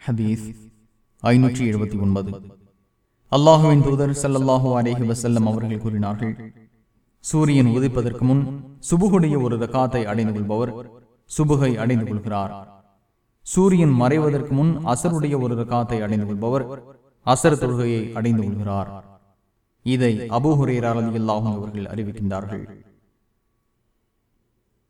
ஹதீஸ் ஐநூற்றி எழுபத்தி ஒன்பது. அல்லாஹுவின் தூதர் ஸல்லல்லாஹு அலேஹி வசல்லம் அவர்கள் கூறினார்கள் சூரியன் உதிப்பதற்கு முன் சுபுகுடைய ஒரு ரகாத்தை அடைந்து கொள்பவர் சுபுகை அடைந்து கொள்கிறார் சூரியன் மறைவதற்கு முன் அசருடைய ஒரு ரகாத்தை அடைந்து கொள்பவர் அசர் தொழுகையை அடைந்து கொள்கிறார் இதை அபுஹுரேரால் ரலியல்லாஹு அவர்கள் அறிவிக்கின்றார்கள்.